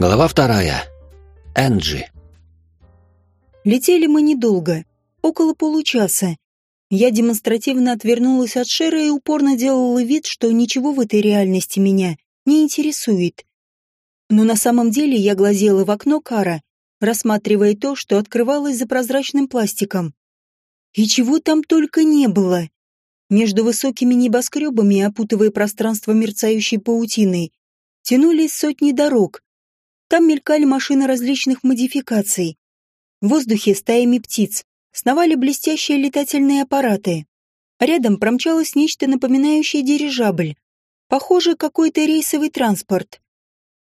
Глава вторая. Энджи. Летели мы недолго, около получаса. Я демонстративно отвернулась от Шера и упорно делала вид, что ничего в этой реальности меня не интересует. Но на самом деле я глазела в окно Кара, рассматривая то, что открывалось за прозрачным пластиком. И чего там только не было. Между высокими небоскребами, опутывая пространство мерцающей паутиной, тянулись сотни дорог. Там мелькали машины различных модификаций. В воздухе стаями птиц сновали блестящие летательные аппараты. Рядом промчалось нечто напоминающее дирижабль. Похоже, какой-то рейсовый транспорт.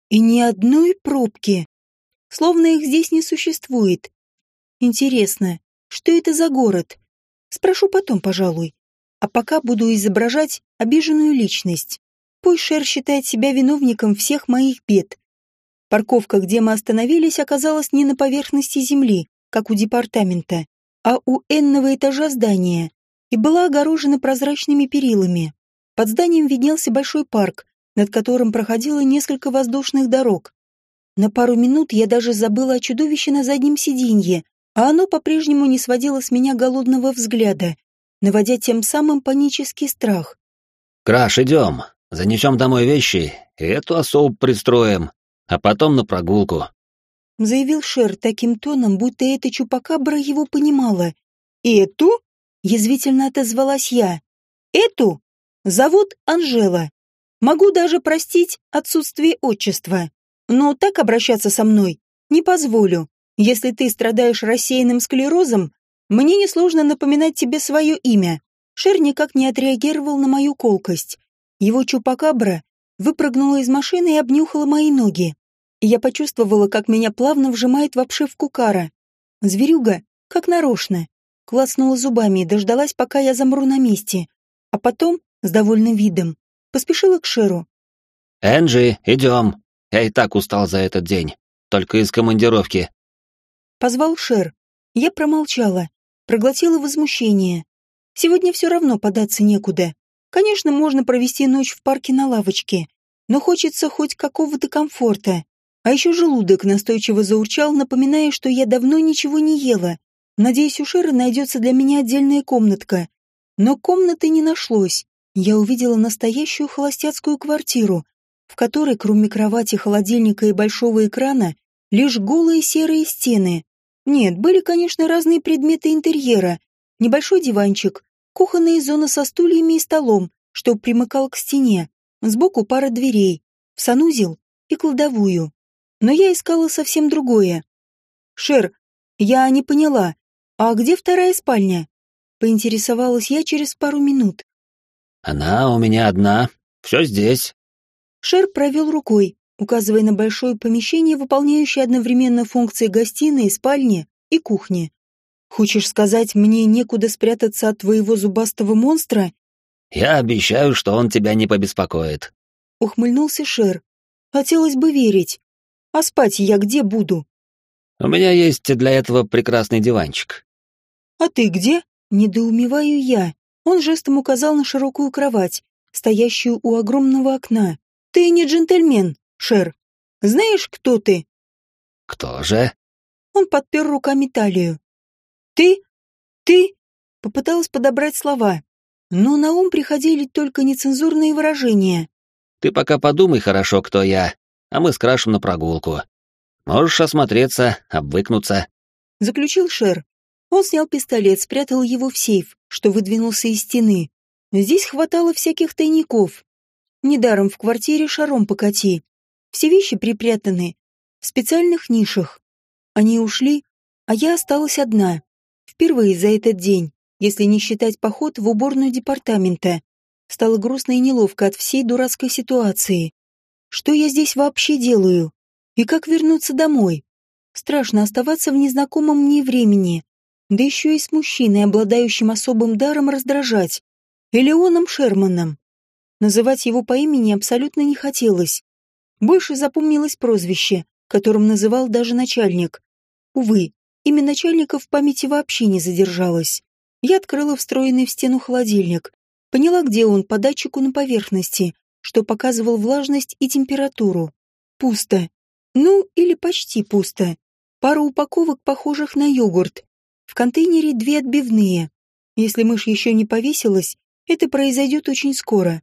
И ни одной пробки. Словно их здесь не существует. Интересно, что это за город? Спрошу потом, пожалуй. А пока буду изображать обиженную личность. Пусть Шер считает себя виновником всех моих бед. Парковка, где мы остановились, оказалась не на поверхности земли, как у департамента, а у энного этажа здания, и была огорожена прозрачными перилами. Под зданием виднелся большой парк, над которым проходило несколько воздушных дорог. На пару минут я даже забыла о чудовище на заднем сиденье, а оно по-прежнему не сводило с меня голодного взгляда, наводя тем самым панический страх. «Краш, идем. Занесем домой вещи и эту особу пристроим, а потом на прогулку», — заявил Шер таким тоном, будто эта чупакабра его понимала. «Эту?» — язвительно отозвалась я. «Эту? Зовут Анжела. Могу даже простить отсутствие отчества. Но так обращаться со мной не позволю. Если ты страдаешь рассеянным склерозом, мне несложно напоминать тебе свое имя. Шер никак не отреагировал на мою колкость. Его чупакабра выпрыгнула из машины и обнюхала мои ноги. Я почувствовала, как меня плавно вжимает в обшивку кара. Зверюга, как нарочно, клацнула зубами и дождалась, пока я замру на месте. А потом, с довольным видом, поспешила к Шеру. «Энджи, идем. Я и так устал за этот день. Только из командировки. Позвал Шер. Я промолчала, проглотила возмущение. Сегодня все равно податься некуда. Конечно, можно провести ночь в парке на лавочке, но хочется хоть какого-то комфорта. А еще желудок настойчиво заурчал, напоминая, что я давно ничего не ела. Надеюсь, у Шера найдется для меня отдельная комнатка. Но комнаты не нашлось. Я увидела настоящую холостяцкую квартиру, в которой, кроме кровати, холодильника и большого экрана, лишь голые серые стены. Нет, были, конечно, разные предметы интерьера. Небольшой диванчик, кухонная зона со стульями и столом, что примыкал к стене. Сбоку пара дверей, в санузел и кладовую. Но я искала совсем другое. «Шер, я не поняла, а где вторая спальня?» Поинтересовалась я через пару минут. «Она у меня одна. Все здесь». Шер провел рукой, указывая на большое помещение, выполняющее одновременно функции гостиной, спальни и кухни. «Хочешь сказать, мне некуда спрятаться от твоего зубастого монстра?» «Я обещаю, что он тебя не побеспокоит», — ухмыльнулся Шер. «Хотелось бы верить. А спать я где буду?» «У меня есть для этого прекрасный диванчик». «А ты где?» — недоумеваю я. Он жестом указал на широкую кровать, стоящую у огромного окна. «Ты не джентльмен, Шер. Знаешь, кто ты?» «Кто же?» Он подпер руками талию. «Ты? Ты?» Попыталась подобрать слова, но на ум приходили только нецензурные выражения. «Ты пока подумай хорошо, кто я, а мы скрашем на прогулку. Можешь осмотреться, обвыкнуться». Заключил Шер. Он снял пистолет, спрятал его в сейф, что выдвинулся из стены. Здесь хватало всяких тайников. Недаром в квартире шаром покати. Все вещи припрятаны в специальных нишах. Они ушли, а я осталась одна. Впервые за этот день, если не считать поход в уборную департамента. Стало грустно и неловко от всей дурацкой ситуации. Что я здесь вообще делаю? И как вернуться домой? Страшно оставаться в незнакомом мне времени. Да еще и с мужчиной, обладающим особым даром раздражать. Элеоном Шерманом. Называть его по имени абсолютно не хотелось. Больше запомнилось прозвище, которым называл даже начальник. Увы, имя начальника в памяти вообще не задержалось. Я открыла встроенный в стену холодильник. Поняла, где он по датчику на поверхности, что показывал влажность и температуру. Пусто. Ну, или почти пусто. Пара упаковок, похожих на йогурт. В контейнере две отбивные. Если мышь еще не повесилась, это произойдет очень скоро.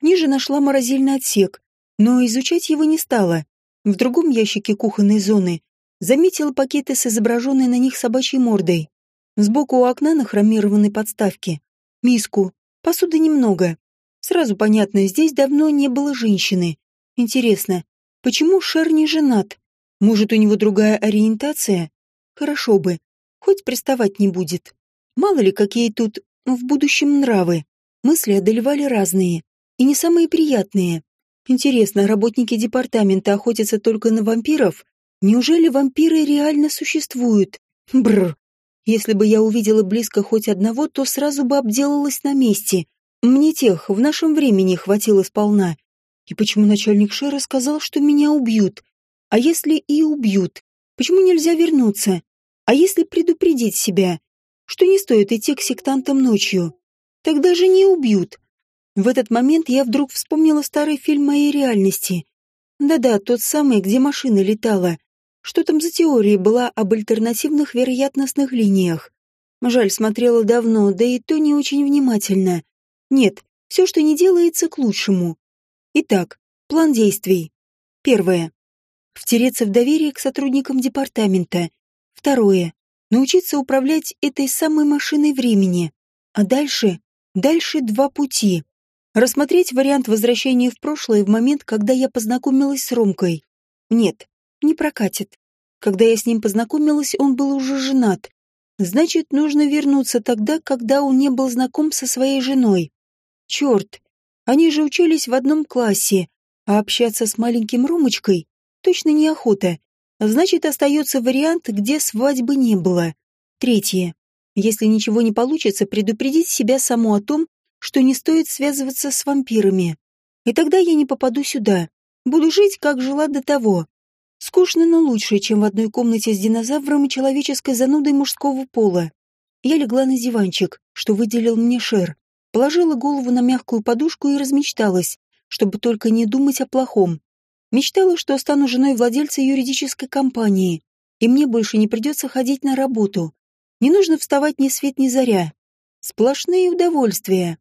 Ниже нашла морозильный отсек, но изучать его не стала. В другом ящике кухонной зоны заметила пакеты с изображенной на них собачьей мордой. Сбоку у окна на хромированной подставке. Миску. Посуды немного. Сразу понятно, здесь давно не было женщины. Интересно, почему Шер не женат? Может, у него другая ориентация? Хорошо бы. Хоть приставать не будет. Мало ли, какие тут в будущем нравы. Мысли одолевали разные. И не самые приятные. Интересно, работники департамента охотятся только на вампиров? Неужели вампиры реально существуют? Бррр. Если бы я увидела близко хоть одного, то сразу бы обделалась на месте. Мне тех в нашем времени хватило сполна. И почему начальник Шера сказал, что меня убьют? А если и убьют? Почему нельзя вернуться? А если предупредить себя, что не стоит идти к сектантам ночью? Тогда же не убьют. В этот момент я вдруг вспомнила старый фильм моей реальности. Да-да, тот самый, где машина летала. Что там за теория была об альтернативных вероятностных линиях? Жаль, смотрела давно, да и то не очень внимательно. Нет, все, что не делается, к лучшему. Итак, план действий. Первое. Втереться в доверие к сотрудникам департамента. Второе. Научиться управлять этой самой машиной времени. А дальше? Дальше два пути. Рассмотреть вариант возвращения в прошлое в момент, когда я познакомилась с Ромкой. Нет, не прокатит. Когда я с ним познакомилась, он был уже женат. Значит, нужно вернуться тогда, когда он не был знаком со своей женой. Черт, они же учились в одном классе, а общаться с маленьким Ромочкой точно неохота. Значит, остается вариант, где свадьбы не было. Третье. Если ничего не получится, предупредить себя саму о том, что не стоит связываться с вампирами. И тогда я не попаду сюда. Буду жить, как жила до того. Скучно, но лучше, чем в одной комнате с динозавром и человеческой занудой мужского пола. Я легла на диванчик, что выделил мне Шер, положила голову на мягкую подушку и размечталась, чтобы только не думать о плохом. Мечтала, что стану женой владельца юридической компании, и мне больше не придется ходить на работу. Не нужно вставать ни свет ни заря. Сплошные удовольствия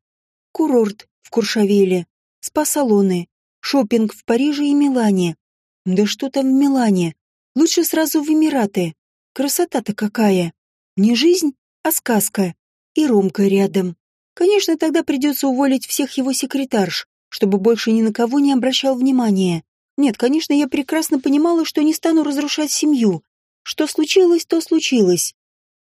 курорт в Куршавеле, спа-салоны, шопинг в Париже и Милане. Да что там в Милане? Лучше сразу в Эмираты. Красота-то какая. Не жизнь, а сказка. И Ромка рядом. Конечно, тогда придется уволить всех его секретарш, чтобы больше ни на кого не обращал внимания. Нет, конечно, я прекрасно понимала, что не стану разрушать семью. Что случилось, то случилось.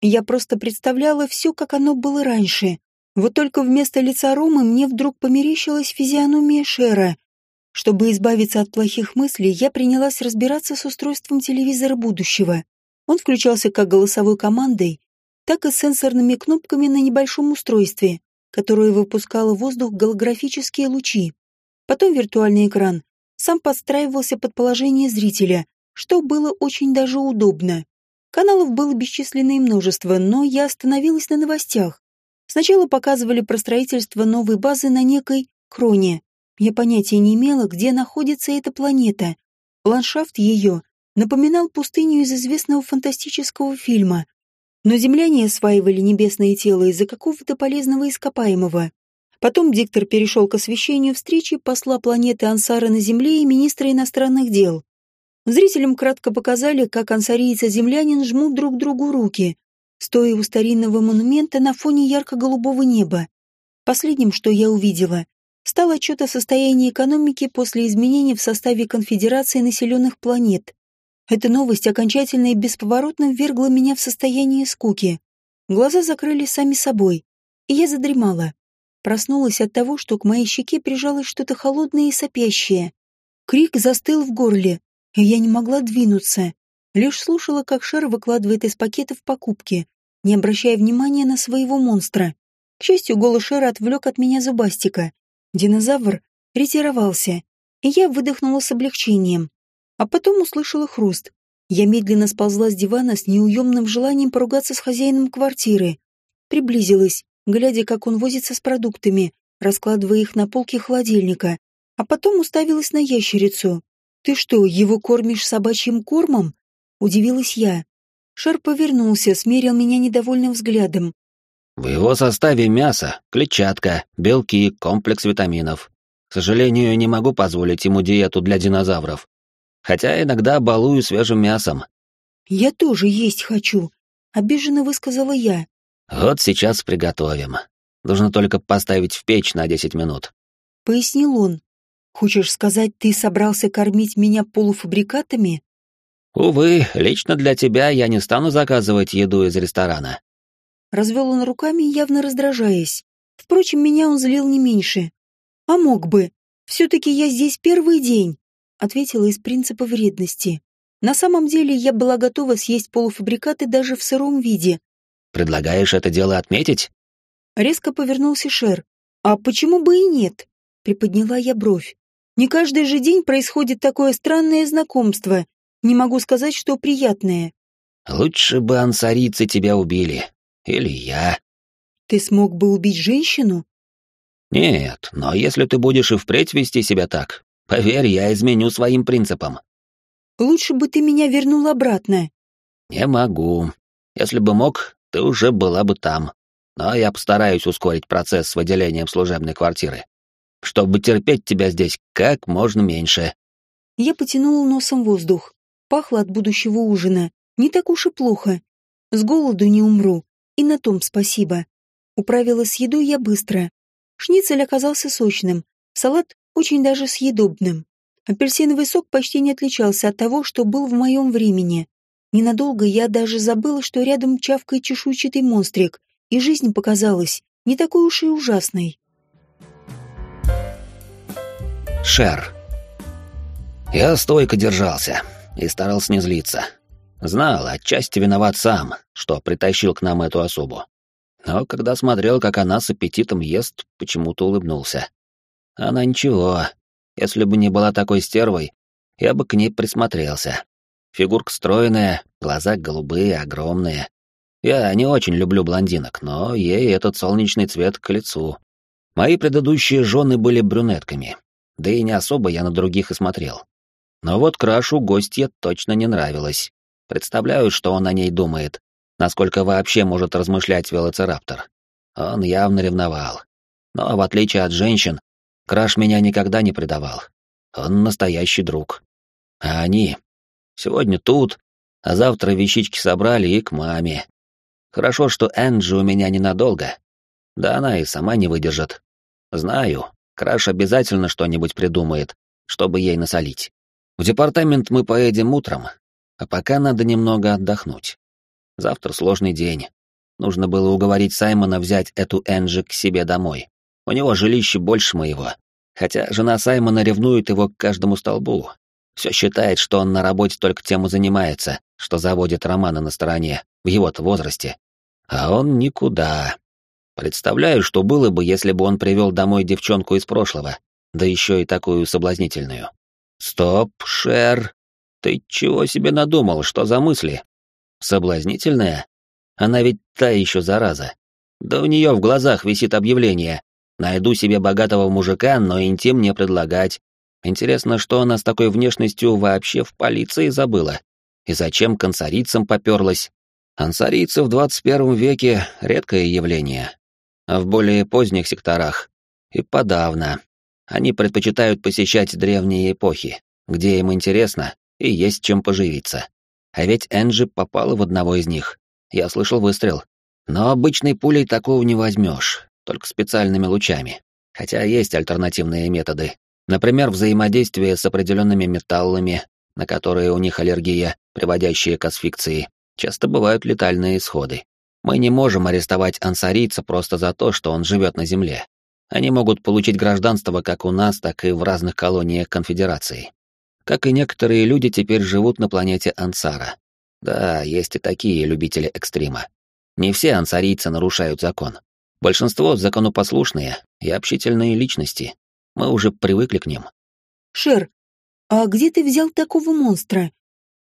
Я просто представляла все, как оно было раньше. Вот только вместо лица Ромы мне вдруг померещилась физиономия Шера. Чтобы избавиться от плохих мыслей, я принялась разбираться с устройством телевизора будущего. Он включался как голосовой командой, так и сенсорными кнопками на небольшом устройстве, которое выпускало в воздух голографические лучи. Потом виртуальный экран сам подстраивался под положение зрителя, что было очень даже удобно. Каналов было бесчисленное множество, но я остановилась на новостях. Сначала показывали про строительство новой базы на некой Кроне. Я понятия не имела, где находится эта планета. Ландшафт ее напоминал пустыню из известного фантастического фильма. Но земляне осваивали небесное тело из-за какого-то полезного ископаемого. Потом диктор перешел к освещению встречи посла планеты Ансара на Земле и министра иностранных дел. Зрителям кратко показали, как ансарийцы землянин жмут друг другу руки, стоя у старинного монумента на фоне ярко-голубого неба. Последним, что я увидела, стал отчет о состоянии экономики после изменений в составе конфедерации населенных планет. Эта новость окончательно и бесповоротно ввергла меня в состояние скуки. Глаза закрылись сами собой, и я задремала. Проснулась от того, что к моей щеке прижалось что-то холодное и сопящее. Крик застыл в горле, и я не могла двинуться. Лишь слушала, как Шер выкладывает из пакетов покупки, не обращая внимания на своего монстра. К счастью, голос Шера отвлек от меня зубастика. Динозавр ретировался, и я выдохнула с облегчением. А потом услышала хруст. Я медленно сползла с дивана с неуемным желанием поругаться с хозяином квартиры. Приблизилась, глядя, как он возится с продуктами, раскладывая их на полке холодильника, а потом уставилась на ящерицу. «Ты что, его кормишь собачьим кормом?» — удивилась я. Шар повернулся, смерил меня недовольным взглядом. «В его составе мясо, клетчатка, белки, комплекс витаминов. К сожалению, не могу позволить ему диету для динозавров. Хотя иногда балую свежим мясом». «Я тоже есть хочу», — обиженно высказала я. «Вот сейчас приготовим. Нужно только поставить в печь на десять минут», — пояснил он. «Хочешь сказать, ты собрался кормить меня полуфабрикатами?» «Увы, лично для тебя я не стану заказывать еду из ресторана». Развел он руками, явно раздражаясь. Впрочем, меня он злил не меньше. «А мог бы. Все-таки я здесь первый день», — ответила из принципа вредности. На самом деле я была готова съесть полуфабрикаты даже в сыром виде. «Предлагаешь это дело отметить?» Резко повернулся Шер. «А почему бы и нет?» Приподняла я бровь. «Не каждый же день происходит такое странное знакомство. Не могу сказать, что приятное». «Лучше бы ансарийцы тебя убили. Или я». «Ты смог бы убить женщину?» «Нет, но если ты будешь и впредь вести себя так, поверь, я изменю своим принципам». «Лучше бы ты меня вернул обратно». «Не могу. Если бы мог, ты уже была бы там но я постараюсь ускорить процесс с выделением служебной квартиры, чтобы терпеть тебя здесь как можно меньше». Я потянула носом воздух. Пахло от будущего ужина. Не так уж и плохо. С голоду не умру. И на том спасибо. Управилась с едой я быстро. Шницель оказался сочным. Салат очень даже съедобным. Апельсиновый сок почти не отличался от того, что был в моем времени. Ненадолго я даже забыла, что рядом чавкает чешуйчатый монстрик, и жизнь показалась не такой уж и ужасной. Шер. Я стойко держался и старался не злиться. Знал, отчасти виноват сам, что притащил к нам эту особу. Но когда смотрел, как она с аппетитом ест, почему-то улыбнулся. Она ничего. Если бы не была такой стервой, я бы к ней присмотрелся. Фигурка стройная, глаза голубые, огромные. Я не очень люблю блондинок, но ей этот солнечный цвет к лицу. Мои предыдущие жены были брюнетками, да и не особо я на других и смотрел. Но вот крашу гостья точно не нравилось. Представляю, что он о ней думает, насколько вообще может размышлять велоцираптор. Он явно ревновал. Но в отличие от женщин, Краш меня никогда не предавал. Он настоящий друг. А они? Сегодня тут, а завтра вещички собрали и к маме. Хорошо, что Энджи у меня ненадолго. Да она и сама не выдержит. Знаю, Краш обязательно что-нибудь придумает, чтобы ей насолить. В департамент мы поедем утром, а пока надо немного отдохнуть. Завтра сложный день. Нужно было уговорить Саймона взять эту Энджи к себе домой. У него жилище больше моего. Хотя жена Саймона ревнует его к каждому столбу. Все считает, что он на работе только тем и занимается, что заводит романы на стороне, в его-то возрасте. А он никуда. Представляю, что было бы, если бы он привел домой девчонку из прошлого, да еще и такую соблазнительную. Стоп, Шер. Ты чего себе надумал, что за мысли? Соблазнительная? Она ведь та еще зараза. Да у нее в глазах висит объявление. Найду себе богатого мужика, но интим не предлагать. Интересно, что она с такой внешностью вообще в полиции забыла? И зачем концарицам поперлась? Ансарийцы в 21 веке — редкое явление, а в более поздних секторах и подавно. Они предпочитают посещать древние эпохи, где им интересно и есть чем поживиться. А ведь Энджи попала в одного из них. Я слышал выстрел. Но обычной пулей такого не возьмешь, только специальными лучами. Хотя есть альтернативные методы. Например, взаимодействие с определенными металлами, на которые у них аллергия, приводящая к асфикции часто бывают летальные исходы. Мы не можем арестовать ансарийца просто за то, что он живет на Земле. Они могут получить гражданство как у нас, так и в разных колониях Конфедерации. Как и некоторые люди теперь живут на планете Ансара. Да, есть и такие любители экстрима. Не все ансарийцы нарушают закон. Большинство законопослушные и общительные личности. Мы уже привыкли к ним. Шер, а где ты взял такого монстра?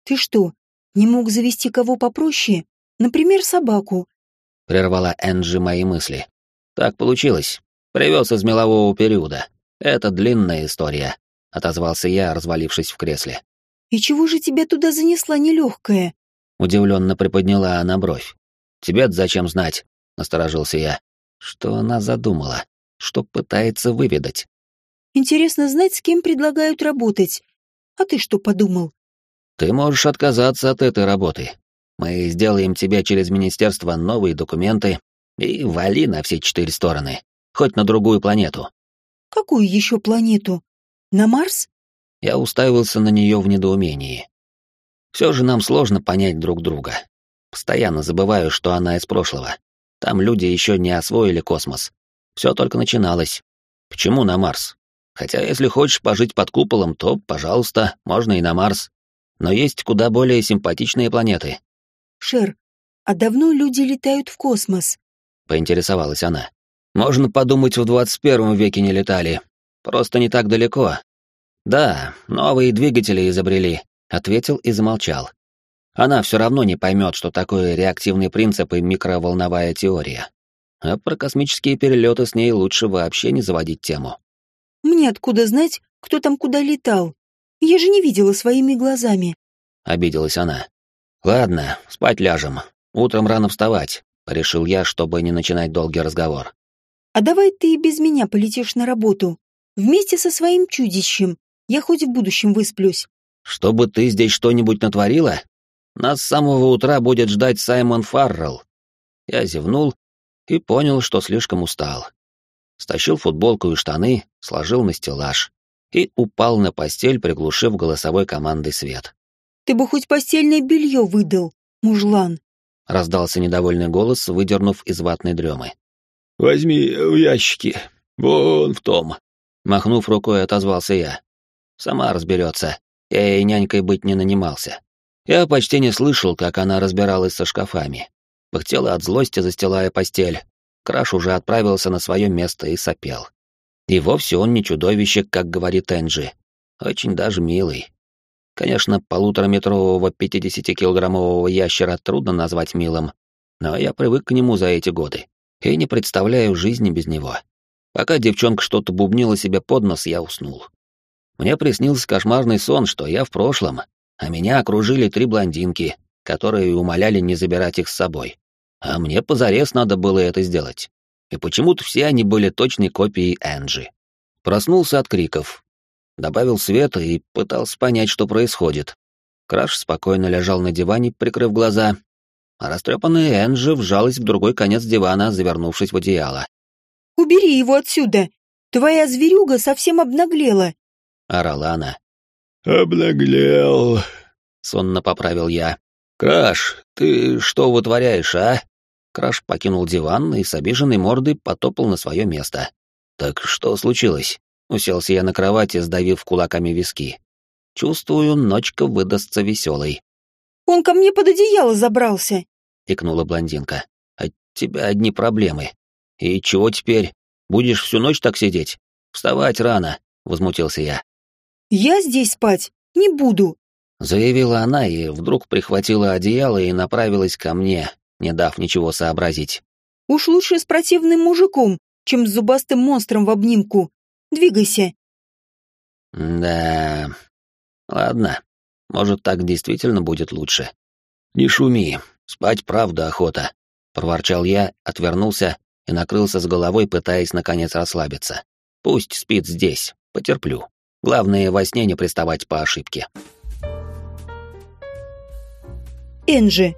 Ты что, не мог завести кого попроще? Например, собаку?» Прервала Энджи мои мысли. «Так получилось. Привез из мелового периода. Это длинная история. — отозвался я, развалившись в кресле. «И чего же тебя туда занесла нелегкая?» Удивленно приподняла она бровь. «Тебе-то зачем знать?» — насторожился я. Что она задумала? Что пытается выведать? «Интересно знать, с кем предлагают работать. А ты что подумал?» «Ты можешь отказаться от этой работы. Мы сделаем тебе через министерство новые документы и вали на все четыре стороны, хоть на другую планету». «Какую еще планету? На Марс?» Я уставился на нее в недоумении. Все же нам сложно понять друг друга. Постоянно забываю, что она из прошлого. Там люди еще не освоили космос. Все только начиналось. Почему на Марс? Хотя, если хочешь пожить под куполом, то, пожалуйста, можно и на Марс. Но есть куда более симпатичные планеты. Шер, а давно люди летают в космос? Поинтересовалась она. Можно подумать, в 21 веке не летали. Просто не так далеко. Да, новые двигатели изобрели, ответил и замолчал. Она все равно не поймет, что такое реактивный принцип и микроволновая теория. А про космические перелеты с ней лучше вообще не заводить тему. Мне откуда знать, кто там куда летал? Я же не видела своими глазами. Обиделась она. Ладно, спать ляжем. Утром рано вставать, решил я, чтобы не начинать долгий разговор. А давай ты и без меня полетишь на работу. Вместе со своим чудищем. Я хоть в будущем высплюсь. Чтобы ты здесь что-нибудь натворила? Нас с самого утра будет ждать Саймон Фаррелл. Я зевнул и понял, что слишком устал. Стащил футболку и штаны, сложил на стеллаж и упал на постель, приглушив голосовой командой свет. «Ты бы хоть постельное белье выдал, мужлан!» — раздался недовольный голос, выдернув из ватной дремы. «Возьми в ящике, вон в том!» Махнув рукой, отозвался я. Сама разберется, я ей нянькой быть не нанимался. Я почти не слышал, как она разбиралась со шкафами. Пыхтела от злости, застилая постель. Краш уже отправился на свое место и сопел. И вовсе он не чудовище, как говорит Энджи. Очень даже милый. Конечно, полутораметрового 50-килограммового ящера трудно назвать милым, но я привык к нему за эти годы и не представляю жизни без него. Пока девчонка что-то бубнила себе под нос, я уснул. Мне приснился кошмарный сон, что я в прошлом, а меня окружили три блондинки, которые умоляли не забирать их с собой. А мне позарез надо было это сделать. И почему-то все они были точной копией Энджи. Проснулся от криков. Добавил света и пытался понять, что происходит. Краш спокойно лежал на диване, прикрыв глаза, а растрепанная Энджи вжалась в другой конец дивана, завернувшись в одеяло. «Убери его отсюда! Твоя зверюга совсем обнаглела!» — орала она. «Обнаглел», — сонно поправил я. «Краш, ты что вытворяешь, а?» Краш покинул диван и с обиженной мордой потопал на свое место. «Так что случилось?» Уселся я на кровати, сдавив кулаками виски. Чувствую, ночка выдастся веселой. «Он ко мне под одеяло забрался!» — икнула блондинка. «От тебя одни проблемы. И чего теперь? Будешь всю ночь так сидеть? Вставать рано!» — возмутился я. «Я здесь спать не буду», — заявила она и вдруг прихватила одеяло и направилась ко мне, не дав ничего сообразить. «Уж лучше с противным мужиком, чем с зубастым монстром в обнимку. Двигайся». «Да... Ладно, может, так действительно будет лучше. Не шуми, спать правда охота», — проворчал я, отвернулся и накрылся с головой, пытаясь наконец расслабиться. «Пусть спит здесь, потерплю». Главное, во сне не приставать по ошибке. Энджи.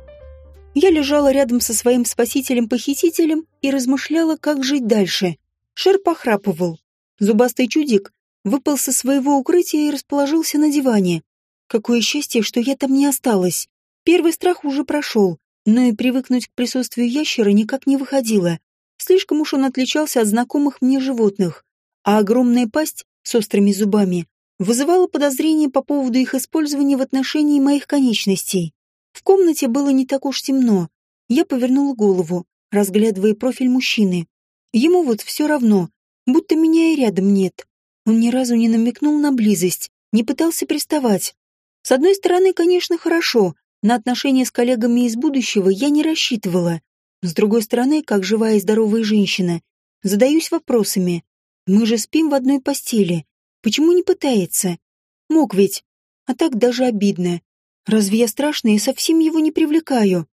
Я лежала рядом со своим спасителем-похитителем и размышляла, как жить дальше. Шер похрапывал. Зубастый чудик выпал со своего укрытия и расположился на диване. Какое счастье, что я там не осталась. Первый страх уже прошел, но и привыкнуть к присутствию ящера никак не выходило. Слишком уж он отличался от знакомых мне животных, а огромная пасть с острыми зубами вызывало подозрения по поводу их использования в отношении моих конечностей. В комнате было не так уж темно. Я повернула голову, разглядывая профиль мужчины. Ему вот все равно, будто меня и рядом нет. Он ни разу не намекнул на близость, не пытался приставать. С одной стороны, конечно, хорошо, на отношения с коллегами из будущего я не рассчитывала. С другой стороны, как живая и здоровая женщина, задаюсь вопросами, мы же спим в одной постели. Почему не пытается? Мог ведь. А так даже обидно. Разве я страшная и совсем его не привлекаю?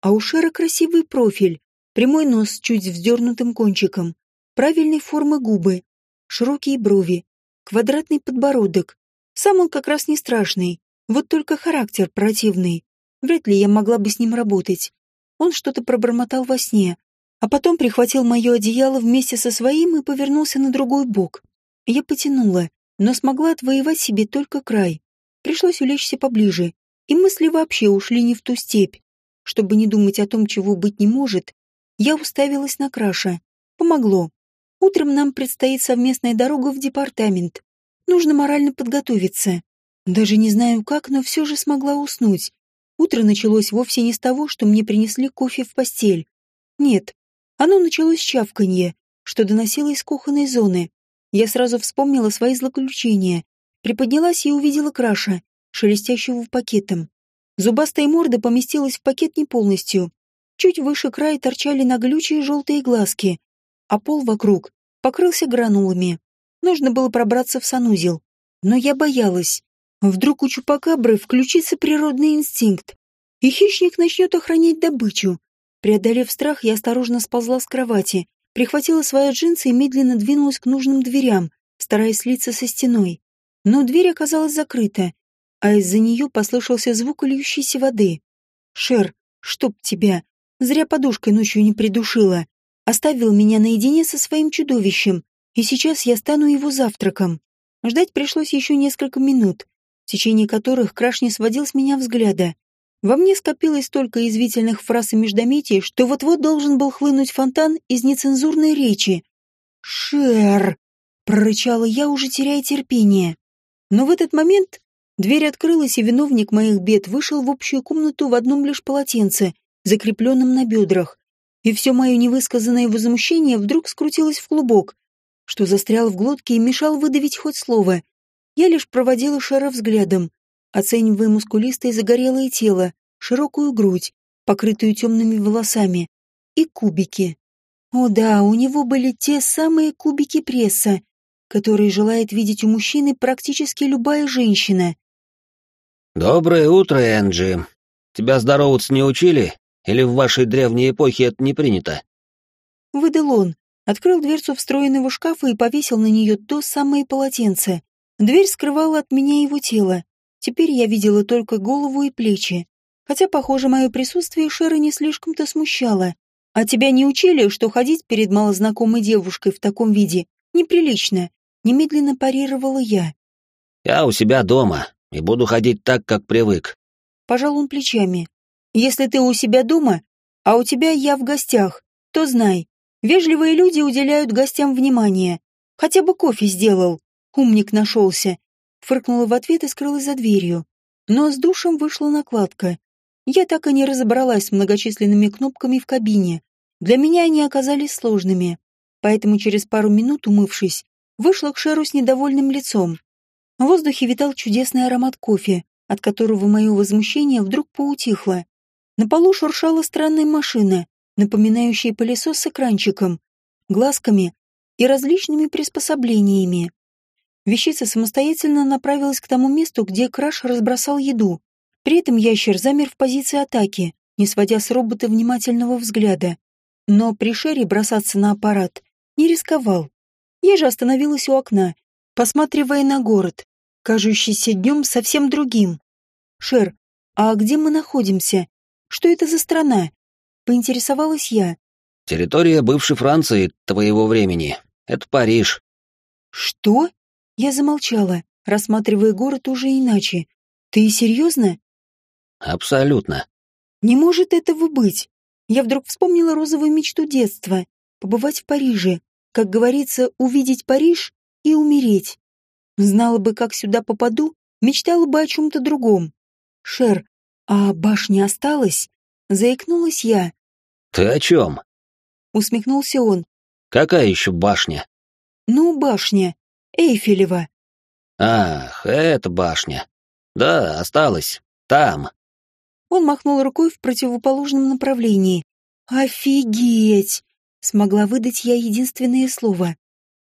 А у Шера красивый профиль, прямой нос с чуть вздернутым кончиком, правильной формы губы, широкие брови, квадратный подбородок. Сам он как раз не страшный, вот только характер противный. Вряд ли я могла бы с ним работать. Он что-то пробормотал во сне, а потом прихватил мое одеяло вместе со своим и повернулся на другой бок. Я потянула, но смогла отвоевать себе только край. Пришлось улечься поближе, и мысли вообще ушли не в ту степь. Чтобы не думать о том, чего быть не может, я уставилась на Краша. Помогло. Утром нам предстоит совместная дорога в департамент. Нужно морально подготовиться. Даже не знаю как, но все же смогла уснуть. Утро началось вовсе не с того, что мне принесли кофе в постель. Нет, оно началось с чавканье, что доносилось из кухонной зоны. Я сразу вспомнила свои злоключения, приподнялась и увидела краша, шелестящего пакетом. Зубастая морда поместилась в пакет не полностью. Чуть выше края торчали наглючие желтые глазки, а пол вокруг покрылся гранулами. Нужно было пробраться в санузел. Но я боялась. Вдруг у чупакабры включится природный инстинкт, и хищник начнет охранять добычу. Преодолев страх, я осторожно сползла с кровати, прихватила свои джинсы и медленно двинулась к нужным дверям, стараясь слиться со стеной. Но дверь оказалась закрыта, а из-за нее послышался звук льющейся воды. «Шер, чтоб тебя! Зря подушкой ночью не придушила. Оставил меня наедине со своим чудовищем, и сейчас я стану его завтраком». Ждать пришлось еще несколько минут, в течение которых Краш не сводил с меня взгляда. Во мне скопилось столько извительных фраз и междометий, что вот-вот должен был хлынуть фонтан из нецензурной речи. «Шер!» — прорычала я, уже теряя терпение. Но в этот момент дверь открылась, и виновник моих бед вышел в общую комнату в одном лишь полотенце, закрепленном на бедрах. И все мое невысказанное возмущение вдруг скрутилось в клубок, что застрял в глотке и мешал выдавить хоть слово. Я лишь проводила Шера взглядом, оценивая мускулистое загорелое тело, широкую грудь, покрытую темными волосами, и кубики. О да, у него были те самые кубики пресса, которые желает видеть у мужчины практически любая женщина. «Доброе утро, Энджи. Тебя здороваться не учили? Или в вашей древней эпохе это не принято?» Выдал он, открыл дверцу встроенного шкафа и повесил на нее то самое полотенце. Дверь скрывала от меня его тело, Теперь я видела только голову и плечи. Хотя, похоже, мое присутствие Шера не слишком-то смущало. А тебя не учили, что ходить перед малознакомой девушкой в таком виде неприлично? Немедленно парировала я. Я у себя дома и буду ходить так, как привык. Пожал он плечами. Если ты у себя дома, а у тебя я в гостях, то знай, вежливые люди уделяют гостям внимание. Хотя бы кофе сделал. Умник нашелся фыркнула в ответ и скрылась за дверью. Но с душем вышла накладка. Я так и не разобралась с многочисленными кнопками в кабине. Для меня они оказались сложными. Поэтому через пару минут, умывшись, вышла к Шеру с недовольным лицом. В воздухе витал чудесный аромат кофе, от которого мое возмущение вдруг поутихло. На полу шуршала странная машина, напоминающая пылесос с экранчиком, глазками и различными приспособлениями. Вещица самостоятельно направилась к тому месту, где Краш разбросал еду. При этом ящер замер в позиции атаки, не сводя с робота внимательного взгляда. Но при Шере бросаться на аппарат не рисковал. Я же остановилась у окна, посматривая на город, кажущийся днем совсем другим. «Шер, а где мы находимся? Что это за страна?» Поинтересовалась я. «Территория бывшей Франции твоего времени. Это Париж». «Что?» Я замолчала, рассматривая город уже иначе. «Ты серьезно?» «Абсолютно». «Не может этого быть!» Я вдруг вспомнила розовую мечту детства — побывать в Париже, как говорится, увидеть Париж и умереть. Знала бы, как сюда попаду, мечтала бы о чем-то другом. «Шер, а башня осталась?» — заикнулась я. «Ты о чем?» — усмехнулся он. «Какая еще башня?» «Ну, башня. Эйфелева. Ах, эта башня. Да, осталась. Там. Он махнул рукой в противоположном направлении. Офигеть! Смогла выдать я единственное слово.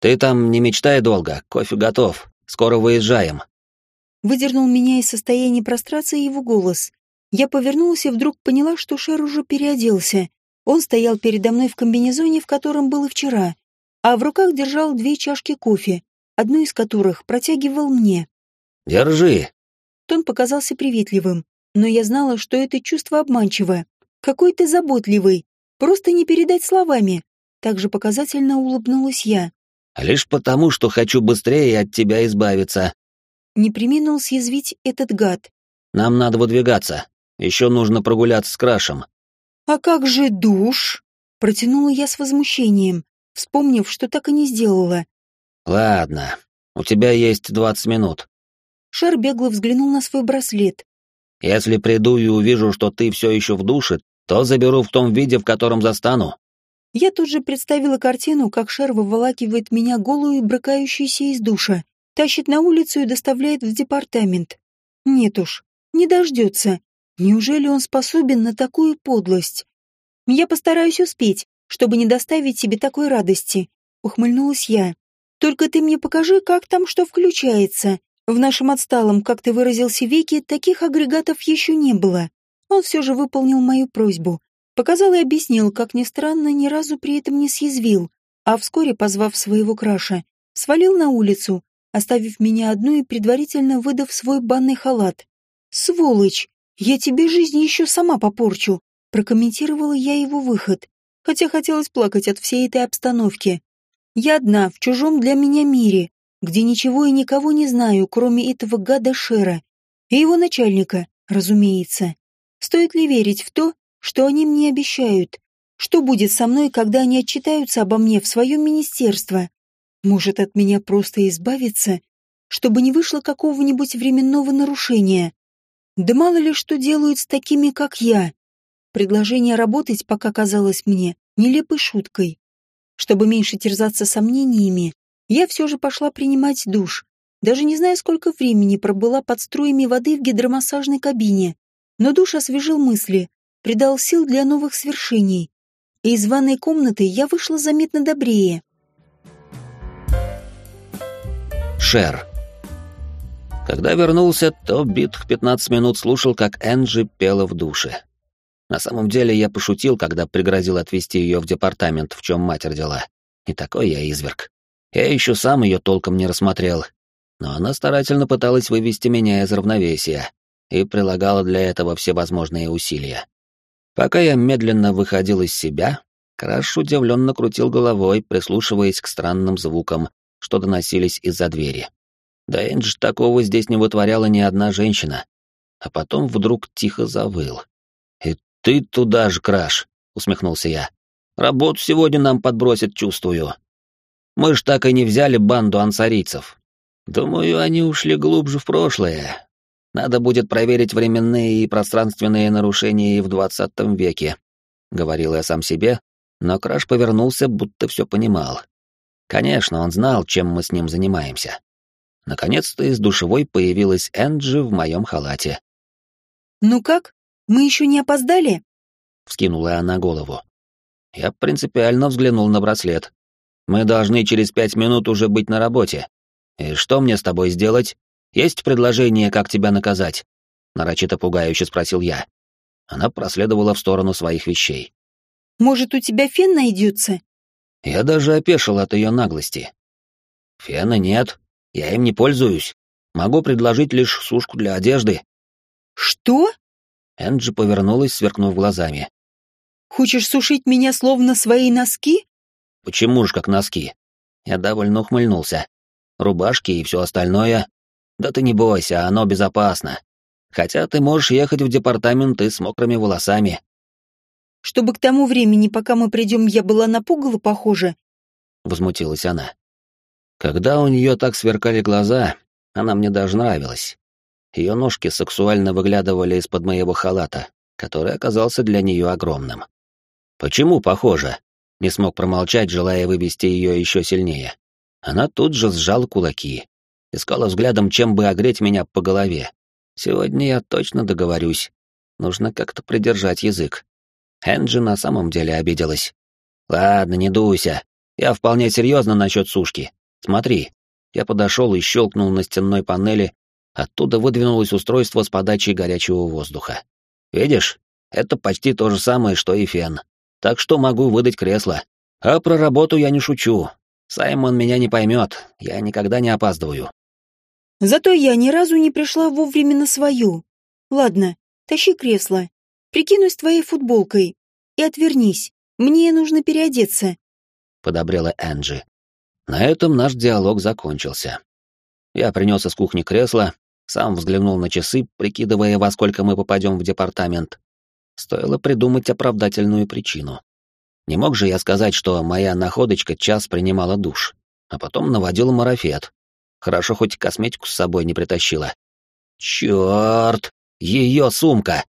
Ты там не мечтай долго, кофе готов. Скоро выезжаем». Выдернул меня из состояния прострации его голос. Я повернулась и вдруг поняла, что Шер уже переоделся. Он стоял передо мной в комбинезоне, в котором был и вчера, а в руках держал две чашки кофе, одну из которых протягивал мне. «Держи!» Тон показался приветливым, но я знала, что это чувство обманчиво. Какой ты заботливый, просто не передать словами. Также показательно улыбнулась я. «Лишь потому, что хочу быстрее от тебя избавиться». Не приминул съязвить этот гад. «Нам надо выдвигаться. Еще нужно прогуляться с Крашем. «А как же душ?» — протянула я с возмущением, вспомнив, что так и не сделала. «Ладно, у тебя есть двадцать минут». Шар бегло взглянул на свой браслет. «Если приду и увижу, что ты все еще в душе, то заберу в том виде, в котором застану». Я тут же представила картину, как Шер выволакивает меня голую и брыкающуюся из душа, тащит на улицу и доставляет в департамент. Нет уж, не дождется. Неужели он способен на такую подлость? Я постараюсь успеть, чтобы не доставить тебе такой радости, ухмыльнулась я. Только ты мне покажи, как там что включается. В нашем отсталом, как ты выразился, веке таких агрегатов еще не было. Он все же выполнил мою просьбу. Показал и объяснил, как ни странно, ни разу при этом не съязвил, а вскоре, позвав своего краша, свалил на улицу, оставив меня одну и предварительно выдав свой банный халат. Сволочь! «Я тебе жизнь еще сама попорчу», — прокомментировала я его выход, хотя хотелось плакать от всей этой обстановки. Я одна, в чужом для меня мире, где ничего и никого не знаю, кроме этого гада Шера и его начальника, разумеется. Стоит ли верить в то, что они мне обещают? Что будет со мной, когда они отчитаются обо мне в своем министерство? Может, от меня просто избавиться, чтобы не вышло какого-нибудь временного нарушения? Да мало ли что делают с такими, как я. Предложение работать пока казалось мне нелепой шуткой. Чтобы меньше терзаться сомнениями, я все же пошла принимать душ. Даже не зная, сколько времени пробыла под струями воды в гидромассажной кабине. Но душ освежил мысли, придал сил для новых свершений. И из ванной комнаты я вышла заметно добрее. Шер. Когда вернулся, то битых 15 минут слушал, как Энджи пела в душе. На самом деле я пошутил, когда пригрозил отвезти ее в департамент, в чем мать родила. И такой я изверг. Я еще сам ее толком не рассмотрел. Но она старательно пыталась вывести меня из равновесия и прилагала для этого все возможные усилия. Пока я медленно выходил из себя, Краш удивленно крутил головой, прислушиваясь к странным звукам, что доносились из-за двери. Да Эндж такого здесь не вытворяла ни одна женщина. А потом вдруг тихо завыл. «И ты туда же, Краш!» — усмехнулся я. «Работу сегодня нам подбросят, чувствую. Мы ж так и не взяли банду ансарийцев. Думаю, они ушли глубже в прошлое. Надо будет проверить временные и пространственные нарушения и в двадцатом веке», — говорил я сам себе, но Краш повернулся, будто все понимал. Конечно, он знал, чем мы с ним занимаемся. Наконец-то из душевой появилась Энджи в моем халате. «Ну как? Мы еще не опоздали?» — вскинула она голову. Я принципиально взглянул на браслет. «Мы должны через пять минут уже быть на работе. И что мне с тобой сделать? Есть предложение, как тебя наказать?» Нарочито пугающе спросил я. Она проследовала в сторону своих вещей. «Может, у тебя фен найдется?» Я даже опешил от ее наглости. «Фена нет, я им не пользуюсь. Могу предложить лишь сушку для одежды». «Что?» Энджи повернулась, сверкнув глазами. «Хочешь сушить меня словно свои носки?» «Почему ж как носки?» Я довольно ухмыльнулся. «Рубашки и все остальное. Да ты не бойся, оно безопасно. Хотя ты можешь ехать в департамент и с мокрыми волосами». «Чтобы к тому времени, пока мы придем, я была напугала, похоже?» Возмутилась она. Когда у нее так сверкали глаза, она мне даже нравилась. Ее ножки сексуально выглядывали из-под моего халата, который оказался для нее огромным. «Почему похоже?» Не смог промолчать, желая вывести ее еще сильнее. Она тут же сжала кулаки. Искала взглядом, чем бы огреть меня по голове. Сегодня я точно договорюсь. Нужно как-то придержать язык. Энджи на самом деле обиделась. «Ладно, не дуйся. Я вполне серьезно насчет сушки. Смотри, Я подошел и щелкнул на стенной панели, оттуда выдвинулось устройство с подачей горячего воздуха. Видишь, это почти то же самое, что и фен. Так что могу выдать кресло. А про работу я не шучу. Саймон меня не поймет, я никогда не опаздываю. Зато я ни разу не пришла вовремя на свою. Ладно, тащи кресло. Прикинусь твоей футболкой. И отвернись. Мне нужно переодеться. Подобрела Энджи. На этом наш диалог закончился. Я принес из кухни кресло, сам взглянул на часы, прикидывая, во сколько мы попадем в департамент. Стоило придумать оправдательную причину. Не мог же я сказать, что моя находочка час принимала душ, а потом наводила марафет. Хорошо, хоть косметику с собой не притащила. Черт! Ее сумка!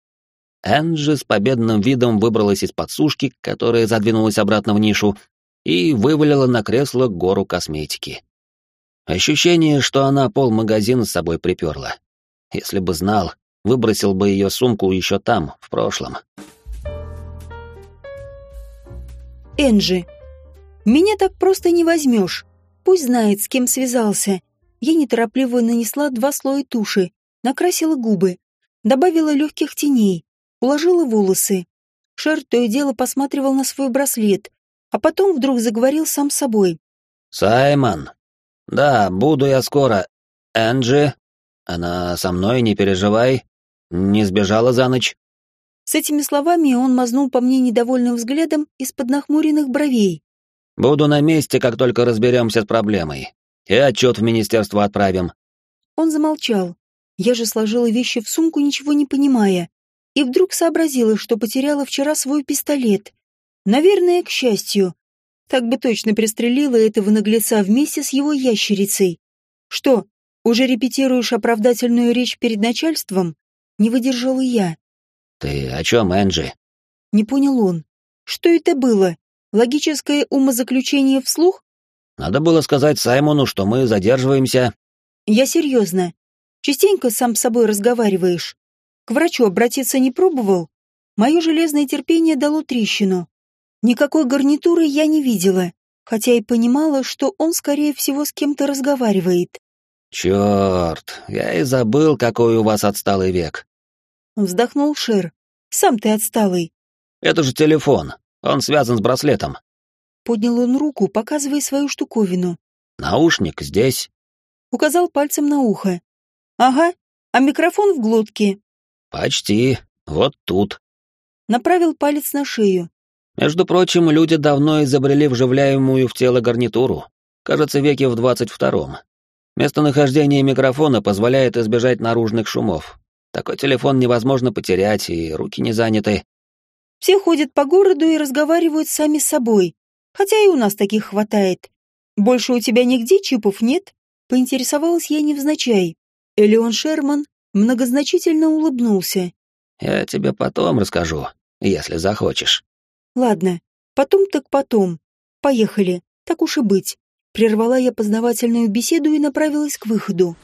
Энджи с победным видом выбралась из подсушки, которая задвинулась обратно в нишу, и вывалила на кресло гору косметики. Ощущение, что она пол магазина с собой приперла. Если бы знал, выбросил бы ее сумку еще там, в прошлом. Энджи. Меня так просто не возьмешь. Пусть знает, с кем связался. Я неторопливо нанесла два слоя туши, накрасила губы, добавила легких теней, уложила волосы. Шер то и дело посматривал на свой браслет, а потом вдруг заговорил сам собой. «Саймон, да, буду я скоро. Энджи, она со мной, не переживай. Не сбежала за ночь?» С этими словами он мазнул по мне недовольным взглядом из-под нахмуренных бровей. «Буду на месте, как только разберемся с проблемой. И отчет в министерство отправим». Он замолчал. Я же сложила вещи в сумку, ничего не понимая. И вдруг сообразила, что потеряла вчера свой пистолет. Наверное, к счастью. Так бы точно пристрелила этого наглеца вместе с его ящерицей. Что, уже репетируешь оправдательную речь перед начальством? Не выдержала я. «Ты о чем, Энджи?» Не понял он. Что это было? Логическое умозаключение вслух? Надо было сказать Саймону, что мы задерживаемся. Я серьезно. Частенько сам с собой разговариваешь. К врачу обратиться не пробовал? Мое железное терпение дало трещину. Никакой гарнитуры я не видела, хотя и понимала, что он, скорее всего, с кем-то разговаривает. Черт, я и забыл, какой у вас отсталый век. Вздохнул Шер. «Сам ты отсталый». «Это же телефон. Он связан с браслетом». Поднял он руку, показывая свою штуковину. «Наушник здесь». Указал пальцем на ухо. «Ага, а микрофон в глотке». «Почти. Вот тут». Направил палец на шею. «Между прочим, люди давно изобрели вживляемую в тело гарнитуру. Кажется, веке в двадцать втором. Местонахождение микрофона позволяет избежать наружных шумов, такой телефон невозможно потерять, и руки не заняты. Все ходят по городу и разговаривают сами с собой. Хотя и у нас таких хватает. Больше у тебя нигде чипов нет? Поинтересовалась я невзначай. Элеон Шерман многозначительно улыбнулся. Я тебе потом расскажу, если захочешь. Ладно, потом так потом. Поехали, так уж и быть. Прервала я познавательную беседу и направилась к выходу.